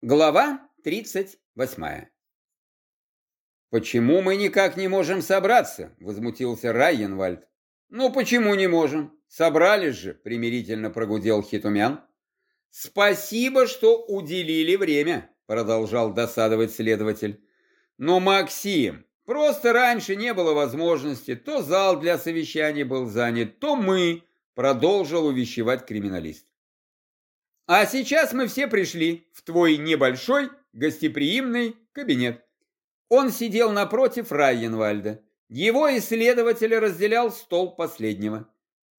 Глава 38 «Почему мы никак не можем собраться?» – возмутился Райенвальд. «Ну почему не можем? Собрались же!» – примирительно прогудел Хитумян. «Спасибо, что уделили время», – продолжал досадовать следователь. «Но, Максим, просто раньше не было возможности, то зал для совещаний был занят, то мы», – продолжил увещевать криминалист. А сейчас мы все пришли в твой небольшой гостеприимный кабинет. Он сидел напротив Райенвальда. Его исследователь разделял стол последнего.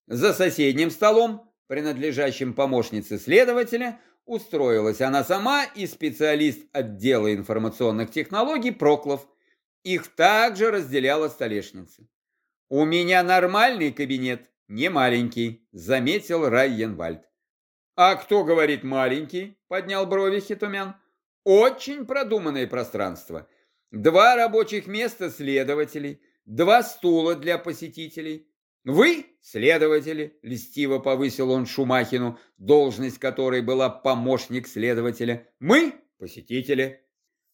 За соседним столом, принадлежащим помощнице следователя, устроилась она сама и специалист отдела информационных технологий Проклов. Их также разделяла столешница. «У меня нормальный кабинет, не маленький», — заметил Райенвальд. «А кто говорит маленький?» – поднял брови Хитумян. «Очень продуманное пространство. Два рабочих места следователей, два стула для посетителей. Вы, следователи, льстиво повысил он Шумахину, должность которой была помощник следователя. Мы, посетители.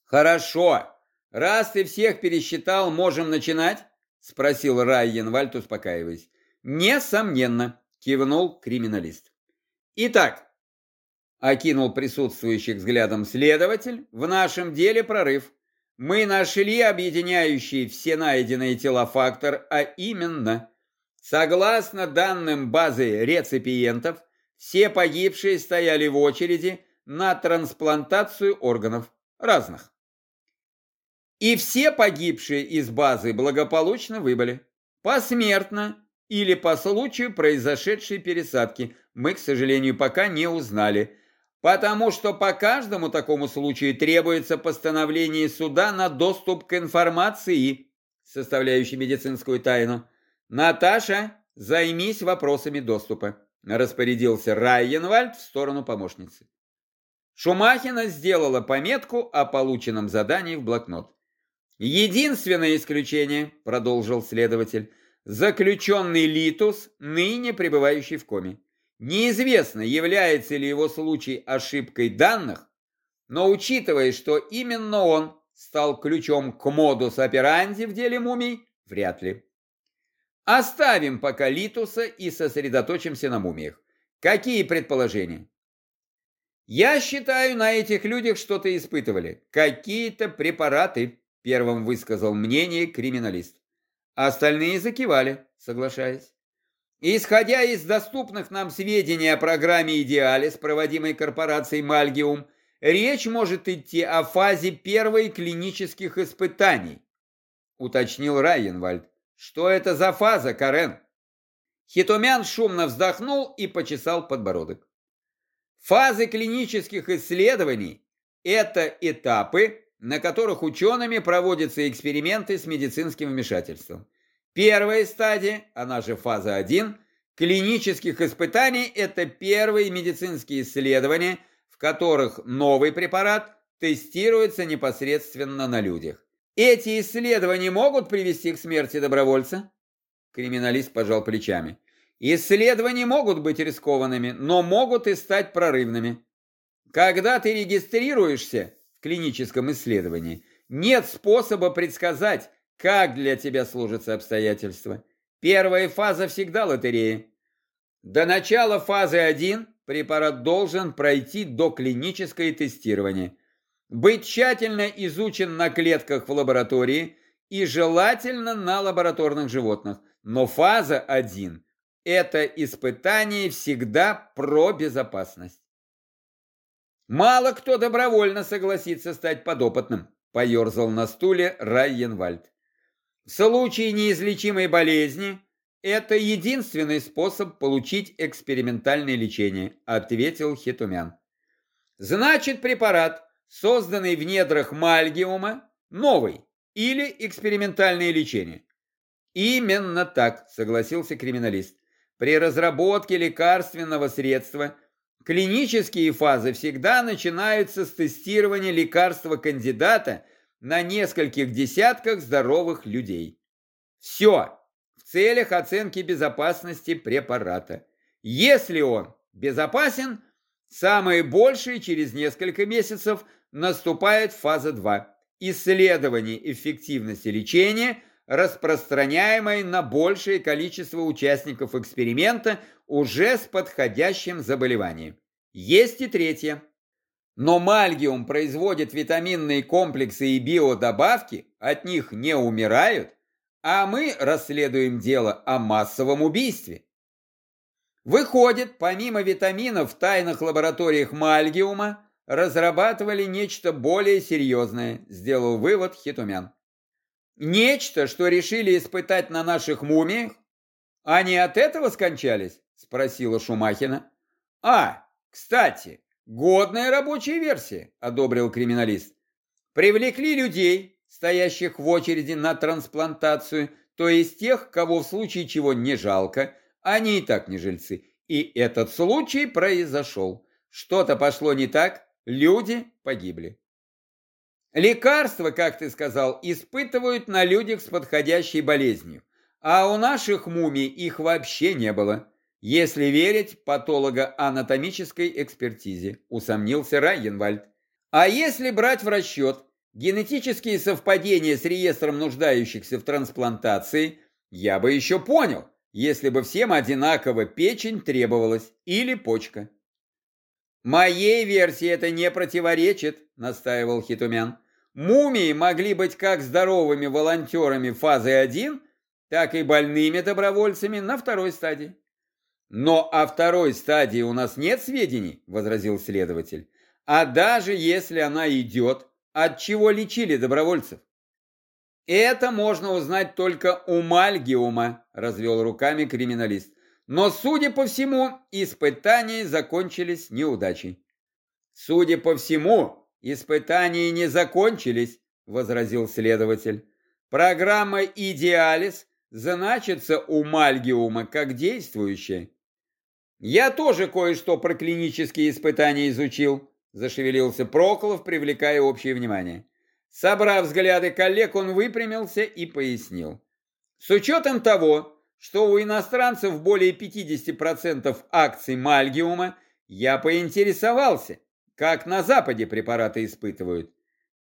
Хорошо. Раз ты всех пересчитал, можем начинать? Спросил Райенвальд, успокаиваясь. Несомненно, кивнул криминалист. Итак, окинул присутствующих взглядом следователь, в нашем деле прорыв. Мы нашли объединяющий все найденные тела фактор, а именно, согласно данным базы реципиентов, все погибшие стояли в очереди на трансплантацию органов разных. И все погибшие из базы благополучно выбыли. Посмертно или по случаю произошедшей пересадки, мы, к сожалению, пока не узнали, потому что по каждому такому случаю требуется постановление суда на доступ к информации, составляющей медицинскую тайну. Наташа, займись вопросами доступа, распорядился Райенвальд в сторону помощницы. Шумахина сделала пометку о полученном задании в блокнот. «Единственное исключение», — продолжил следователь, — «заключенный Литус, ныне пребывающий в коме. Неизвестно, является ли его случай ошибкой данных, но учитывая, что именно он стал ключом к модус операнди в деле мумий, вряд ли. Оставим пока Литуса и сосредоточимся на мумиях. Какие предположения? Я считаю, на этих людях что-то испытывали. Какие-то препараты, первым высказал мнение криминалист. Остальные закивали, соглашаясь. Исходя из доступных нам сведений о программе «Идеалис», проводимой корпорацией «Мальгиум», речь может идти о фазе первой клинических испытаний, уточнил Райенвальд. Что это за фаза, Карен? Хитомян шумно вздохнул и почесал подбородок. Фазы клинических исследований – это этапы, на которых учеными проводятся эксперименты с медицинским вмешательством. Первая стадия, она же фаза 1, клинических испытаний – это первые медицинские исследования, в которых новый препарат тестируется непосредственно на людях. Эти исследования могут привести к смерти добровольца? Криминалист пожал плечами. Исследования могут быть рискованными, но могут и стать прорывными. Когда ты регистрируешься клиническом исследовании, нет способа предсказать, как для тебя служатся обстоятельства? Первая фаза всегда лотерея. До начала фазы 1 препарат должен пройти до клиническое тестирование, быть тщательно изучен на клетках в лаборатории и желательно на лабораторных животных. Но фаза 1 – это испытание всегда про безопасность. Мало кто добровольно согласится стать подопытным, поерзал на стуле Райенвальд. В случае неизлечимой болезни это единственный способ получить экспериментальное лечение, ответил Хитумян. Значит, препарат, созданный в недрах мальгиума, новый или экспериментальное лечение? Именно так, согласился криминалист. При разработке лекарственного средства клинические фазы всегда начинаются с тестирования лекарства кандидата на нескольких десятках здоровых людей. Все в целях оценки безопасности препарата. Если он безопасен, Самые большие через несколько месяцев наступает фаза 2. Исследование эффективности лечения, распространяемое на большее количество участников эксперимента уже с подходящим заболеванием. Есть и третье. Но мальгиум производит витаминные комплексы и биодобавки, от них не умирают, а мы расследуем дело о массовом убийстве. Выходит, помимо витаминов в тайных лабораториях Мальгиума разрабатывали нечто более серьезное, сделал вывод Хитумян. Нечто, что решили испытать на наших мумиях? Они от этого скончались? Спросила Шумахина. А, кстати, годная рабочая версия, одобрил криминалист. Привлекли людей, стоящих в очереди на трансплантацию, то есть тех, кого в случае чего не жалко, они и так не жильцы. И этот случай произошел. Что-то пошло не так, люди погибли. Лекарства, как ты сказал, испытывают на людях с подходящей болезнью. А у наших мумий их вообще не было. Если верить патологоанатомической экспертизе, усомнился Райенвальд. А если брать в расчет генетические совпадения с реестром нуждающихся в трансплантации, я бы еще понял если бы всем одинаково печень требовалась или почка. «Моей версии это не противоречит», — настаивал Хитумян. «Мумии могли быть как здоровыми волонтерами фазы 1, так и больными добровольцами на второй стадии». «Но о второй стадии у нас нет сведений», — возразил следователь. «А даже если она идет, от чего лечили добровольцев?» Это можно узнать только у Мальгиума, развел руками криминалист. Но, судя по всему, испытания закончились неудачей. Судя по всему, испытания не закончились, возразил следователь. Программа «Идеалис» значится у Мальгиума как действующая. Я тоже кое-что про клинические испытания изучил, зашевелился Проколов, привлекая общее внимание. Собрав взгляды коллег, он выпрямился и пояснил. С учетом того, что у иностранцев более 50% акций Мальгиума, я поинтересовался, как на Западе препараты испытывают.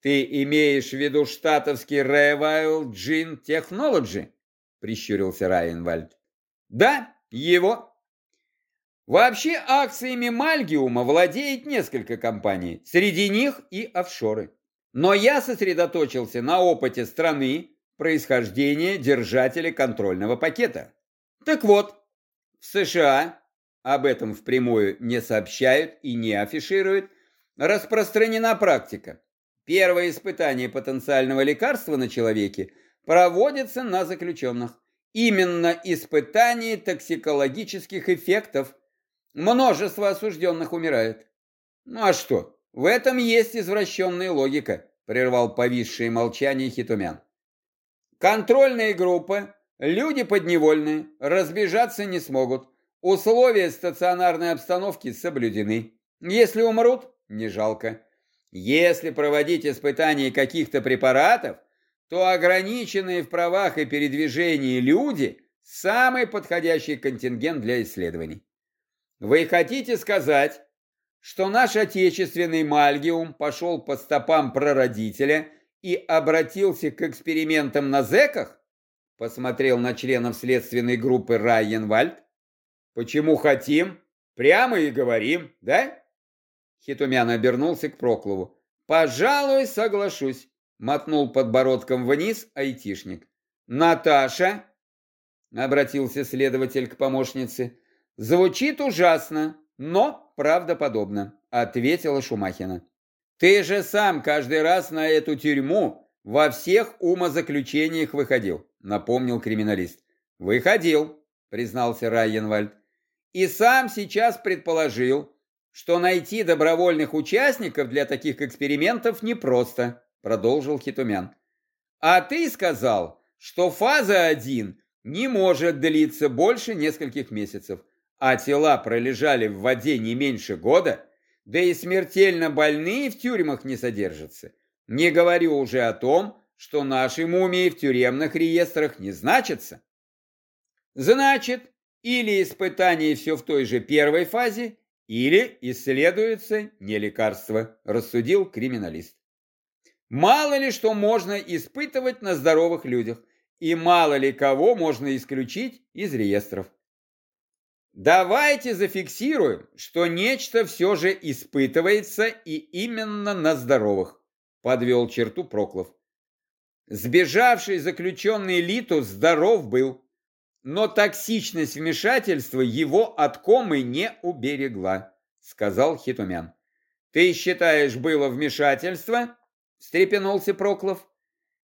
Ты имеешь в виду штатовский Revile Gene Technology? Прищурился Райенвальд. Да, его. Вообще акциями Мальгиума владеет несколько компаний, среди них и офшоры. Но я сосредоточился на опыте страны происхождения держателя контрольного пакета. Так вот, в США, об этом впрямую не сообщают и не афишируют, распространена практика. Первое испытание потенциального лекарства на человеке проводится на заключенных. Именно испытание токсикологических эффектов. Множество осужденных умирает. Ну а что? В этом есть извращенная логика, прервал повисшее молчание Хитумян. Контрольные группы, люди подневольные, разбежаться не смогут. Условия стационарной обстановки соблюдены. Если умрут, не жалко. Если проводить испытания каких-то препаратов, то ограниченные в правах и передвижении люди – самый подходящий контингент для исследований. Вы хотите сказать, что наш отечественный Мальгиум пошел по стопам прародителя и обратился к экспериментам на зэках? Посмотрел на членов следственной группы Райенвальд. Почему хотим? Прямо и говорим, да? Хитумян обернулся к Проклову. Пожалуй, соглашусь, мотнул подбородком вниз айтишник. Наташа, обратился следователь к помощнице, звучит ужасно, но правдоподобно», — ответила Шумахина. «Ты же сам каждый раз на эту тюрьму во всех умозаключениях выходил», — напомнил криминалист. «Выходил», — признался Райенвальд. «И сам сейчас предположил, что найти добровольных участников для таких экспериментов непросто», — продолжил Хитумян. «А ты сказал, что фаза 1 не может длиться больше нескольких месяцев а тела пролежали в воде не меньше года, да и смертельно больные в тюрьмах не содержатся. Не говорю уже о том, что наши мумии в тюремных реестрах не значатся. Значит, или испытание все в той же первой фазе, или исследуется не лекарство, рассудил криминалист. Мало ли что можно испытывать на здоровых людях, и мало ли кого можно исключить из реестров. Давайте зафиксируем, что нечто все же испытывается и именно на здоровых, подвел черту Проклов. Сбежавший заключенный Литу здоров был, но токсичность вмешательства его от комы не уберегла, сказал Хитумян. Ты считаешь, было вмешательство? встрепенулся Проклов.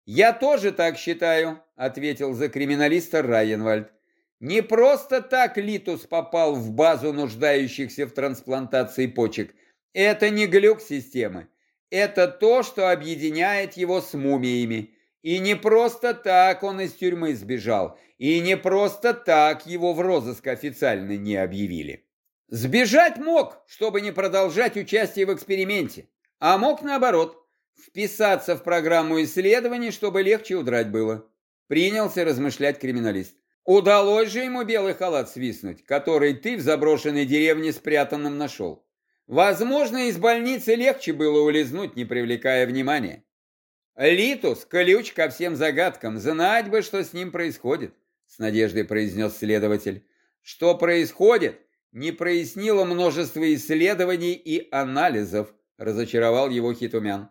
Я тоже так считаю, ответил за криминалиста Райенвальд. Не просто так Литус попал в базу нуждающихся в трансплантации почек. Это не глюк системы. Это то, что объединяет его с мумиями. И не просто так он из тюрьмы сбежал. И не просто так его в розыск официально не объявили. Сбежать мог, чтобы не продолжать участие в эксперименте. А мог наоборот, вписаться в программу исследований, чтобы легче удрать было. Принялся размышлять криминалист. Удалось же ему белый халат свистнуть, который ты в заброшенной деревне спрятанным нашел. Возможно, из больницы легче было улизнуть, не привлекая внимания. Литус – ключ ко всем загадкам, знать бы, что с ним происходит, с надеждой произнес следователь. Что происходит, не прояснило множество исследований и анализов, разочаровал его Хитумян.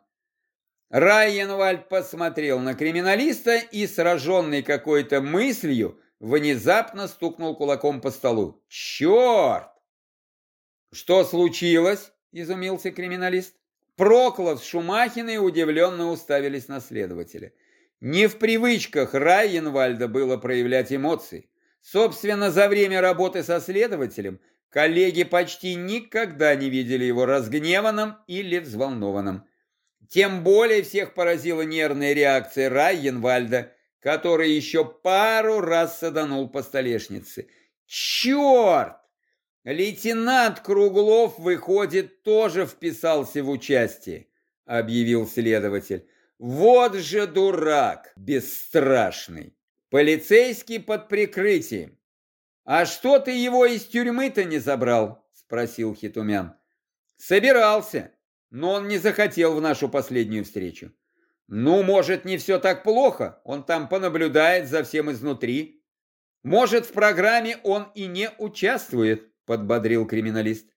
Райенвальд посмотрел на криминалиста и, сраженный какой-то мыслью, внезапно стукнул кулаком по столу. «Черт!» «Что случилось?» – изумился криминалист. Проклов с Шумахиной удивленно уставились на следователя. Не в привычках Райенвальда было проявлять эмоции. Собственно, за время работы со следователем коллеги почти никогда не видели его разгневанным или взволнованным. Тем более всех поразила нервная реакция Райенвальда, который еще пару раз саданул по столешнице. «Черт! Лейтенант Круглов, выходит, тоже вписался в участие», — объявил следователь. «Вот же дурак, бесстрашный! Полицейский под прикрытием. А что ты его из тюрьмы-то не забрал?» — спросил Хитумян. «Собирался, но он не захотел в нашу последнюю встречу. Ну, может, не все так плохо, он там понаблюдает за всем изнутри. Может, в программе он и не участвует, подбодрил криминалист.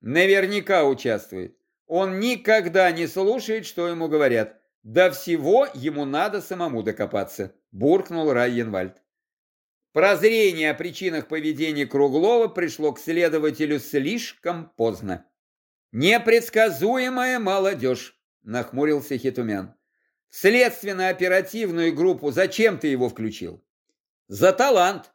Наверняка участвует. Он никогда не слушает, что ему говорят. До всего ему надо самому докопаться, буркнул Райенвальд. Прозрение о причинах поведения Круглова пришло к следователю слишком поздно. «Непредсказуемая молодежь», — нахмурился Хитумян. Следственно-оперативную группу зачем ты его включил? За талант.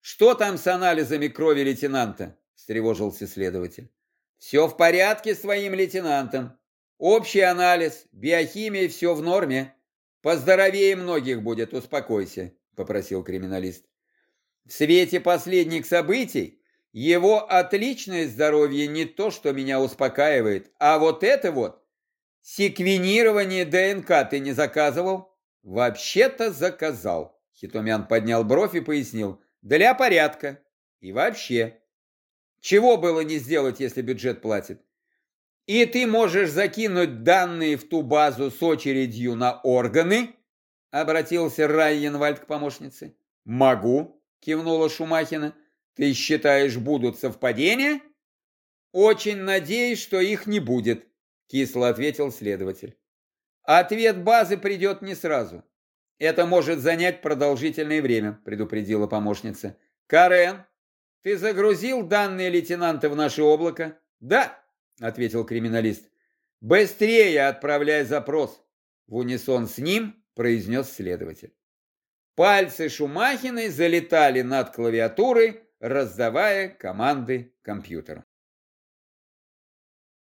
Что там с анализами крови лейтенанта? Встревожился следователь. Все в порядке с твоим лейтенантом. Общий анализ, биохимия, все в норме. Поздоровее многих будет, успокойся, попросил криминалист. В свете последних событий его отличное здоровье не то, что меня успокаивает, а вот это вот Секвенирование ДНК ты не заказывал? Вообще-то заказал. Хитомян поднял бровь и пояснил. Для порядка. И вообще. Чего было не сделать, если бюджет платит? И ты можешь закинуть данные в ту базу с очередью на органы? Обратился Райенвальд к помощнице. Могу, кивнула Шумахина. Ты считаешь, будут совпадения? Очень надеюсь, что их не будет, Кисло ответил следователь. Ответ базы придет не сразу. Это может занять продолжительное время, предупредила помощница. Карен, ты загрузил данные лейтенанта в наше облако? Да, ответил криминалист. Быстрее отправляй запрос. В унисон с ним произнес следователь. Пальцы Шумахиной залетали над клавиатурой, раздавая команды компьютеру.